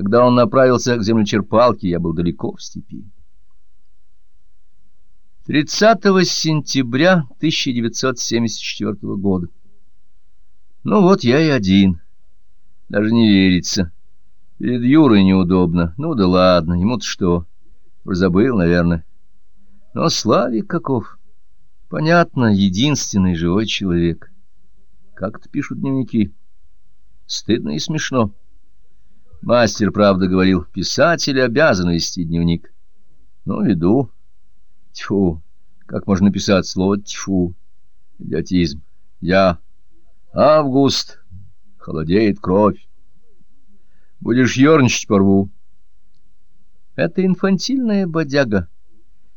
Когда он направился к землечерпалке, я был далеко в степи. 30 сентября 1974 года. Ну вот я и один. Даже не верится. Перед Юрой неудобно. Ну да ладно, ему-то что? Забыл, наверное. Но Славик каков? Понятно, единственный живой человек. Как это пишут дневники? Стыдно и смешно. Мастер, правда, говорил, писатель обязан вести дневник. Ну, веду. Тьфу, как можно написать слово «тьфу»? Идиотизм. Я. Август. Холодеет кровь. Будешь ерничать, порву. Это инфантильная бодяга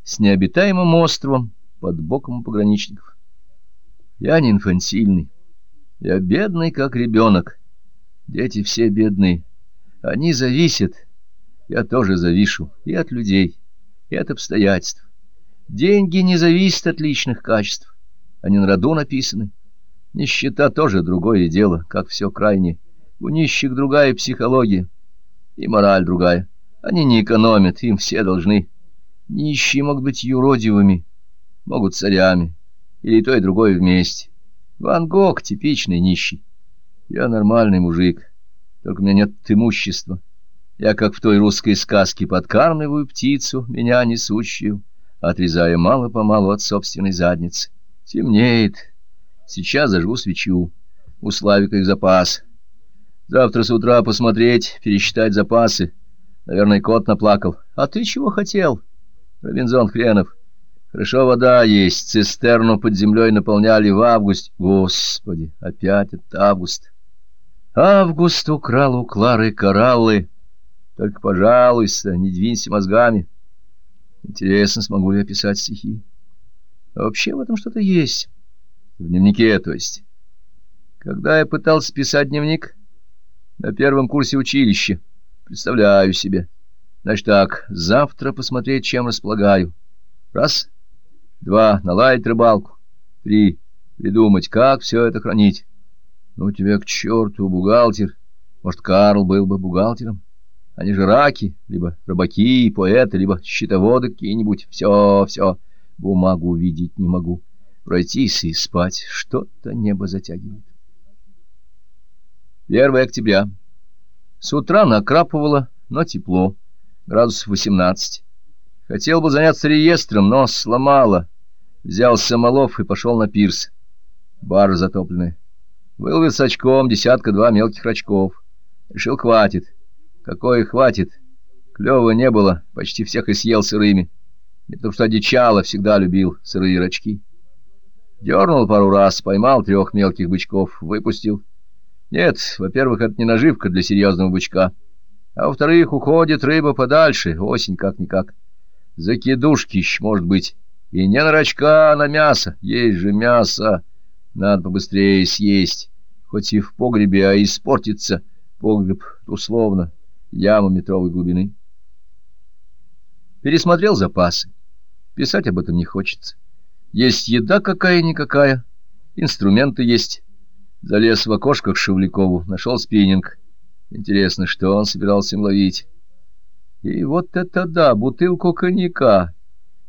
с необитаемым островом под боком пограничников. Я не инфантильный. Я бедный, как ребенок. Дети все бедные. Они зависят. Я тоже завишу и от людей, и от обстоятельств. Деньги не зависят от личных качеств. Они на роду написаны. Нищета тоже другое дело, как все крайне. У нищих другая психология и мораль другая. Они не экономят, им все должны. Нищие могут быть юродивыми, могут царями, или то и другое вместе. Ван Гог — типичный нищий. Я нормальный мужик, только у меня нет имущества. Я, как в той русской сказке, подкармливаю птицу, меня несущую, отрезая мало-помалу от собственной задницы. Темнеет. Сейчас зажгу свечу. У Славика их запас. Завтра с утра посмотреть, пересчитать запасы. Наверное, кот наплакал. А ты чего хотел? Робинзон Хренов. Хорошо вода есть. Цистерну под землей наполняли в август. Господи, опять этот август. Август украл у Клары кораллы. Только, пожалуйста, не двинься мозгами. Интересно, смогу ли я писать стихи. А вообще в этом что-то есть. В дневнике, то есть. Когда я пытался писать дневник на первом курсе училища, представляю себе. Значит так, завтра посмотреть, чем располагаю. Раз, два, наладить рыбалку. Три, придумать, как все это хранить. Ну, тебя к черту, бухгалтер. Может, Карл был бы бухгалтером? Они же раки, либо рыбаки, поэты, либо счетоводы какие-нибудь. Все, все, бумагу увидеть не могу. Пройтись и спать. Что-то небо затягивает. 1 октября. С утра накрапывало, но тепло. Градусов 18. Хотел бы заняться реестром, но сломало. Взял самолов и пошел на пирс. Бар затопленный. Выловил с очком десятка-два мелких рачков. Решил, хватит. Какое хватит? Клёва не было, почти всех и съел сырыми. Не потому что одичало, всегда любил сырые рачки. Дернул пару раз, поймал трех мелких бычков, выпустил. Нет, во-первых, это не наживка для серьезного бычка. А во-вторых, уходит рыба подальше, осень как-никак. Закидушкищ, может быть. И не на рачка, а на мясо. Есть же мясо. Надо побыстрее съесть. Хоть и в погребе, а испортится. Погреб, условно яму метровой глубины. Пересмотрел запасы. Писать об этом не хочется. Есть еда какая-никакая, инструменты есть. Залез в окошко к Шевлякову, нашел спиннинг. Интересно, что он собирался им ловить. И вот это да, бутылку коньяка.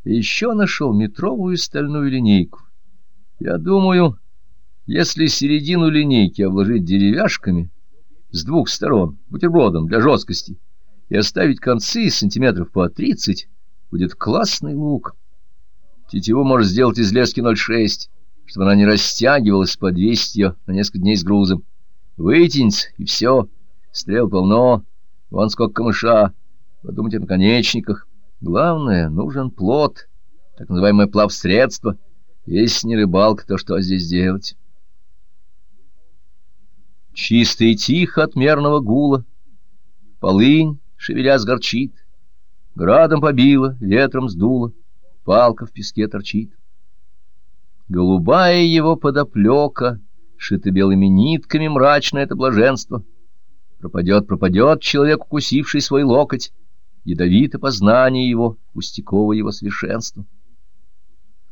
еще нашел метровую стальную линейку. Я думаю, если середину линейки обложить деревяшками, с двух сторон, бутербродом для жесткости, и оставить концы сантиметров по тридцать, будет классный лук. Тетиву можешь сделать из лески 0,6, чтобы она не растягивалась, подвесить ее на несколько дней с грузом. Вытянется, и все. Стрел полно, вон сколько камыша. Подумайте о наконечниках. Главное, нужен плод, так называемое плавсредство. Если не рыбалка, то что здесь делать? Чисто и тихо от мерного гула. Полынь, шевелясь, горчит. Градом побила, ветром сдуло, палка в песке торчит. Голубая его подоплека, шита белыми нитками мрачно это блаженство. Пропадет, пропадет человек, укусивший свой локоть, ядовито познание его, пустяковое его совершенство.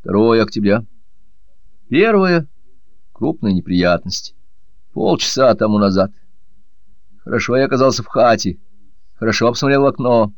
2 октября. Первое — крупная неприятность. Полчаса тому назад. Хорошо я оказался в хате. хорошо посмотрел в окно.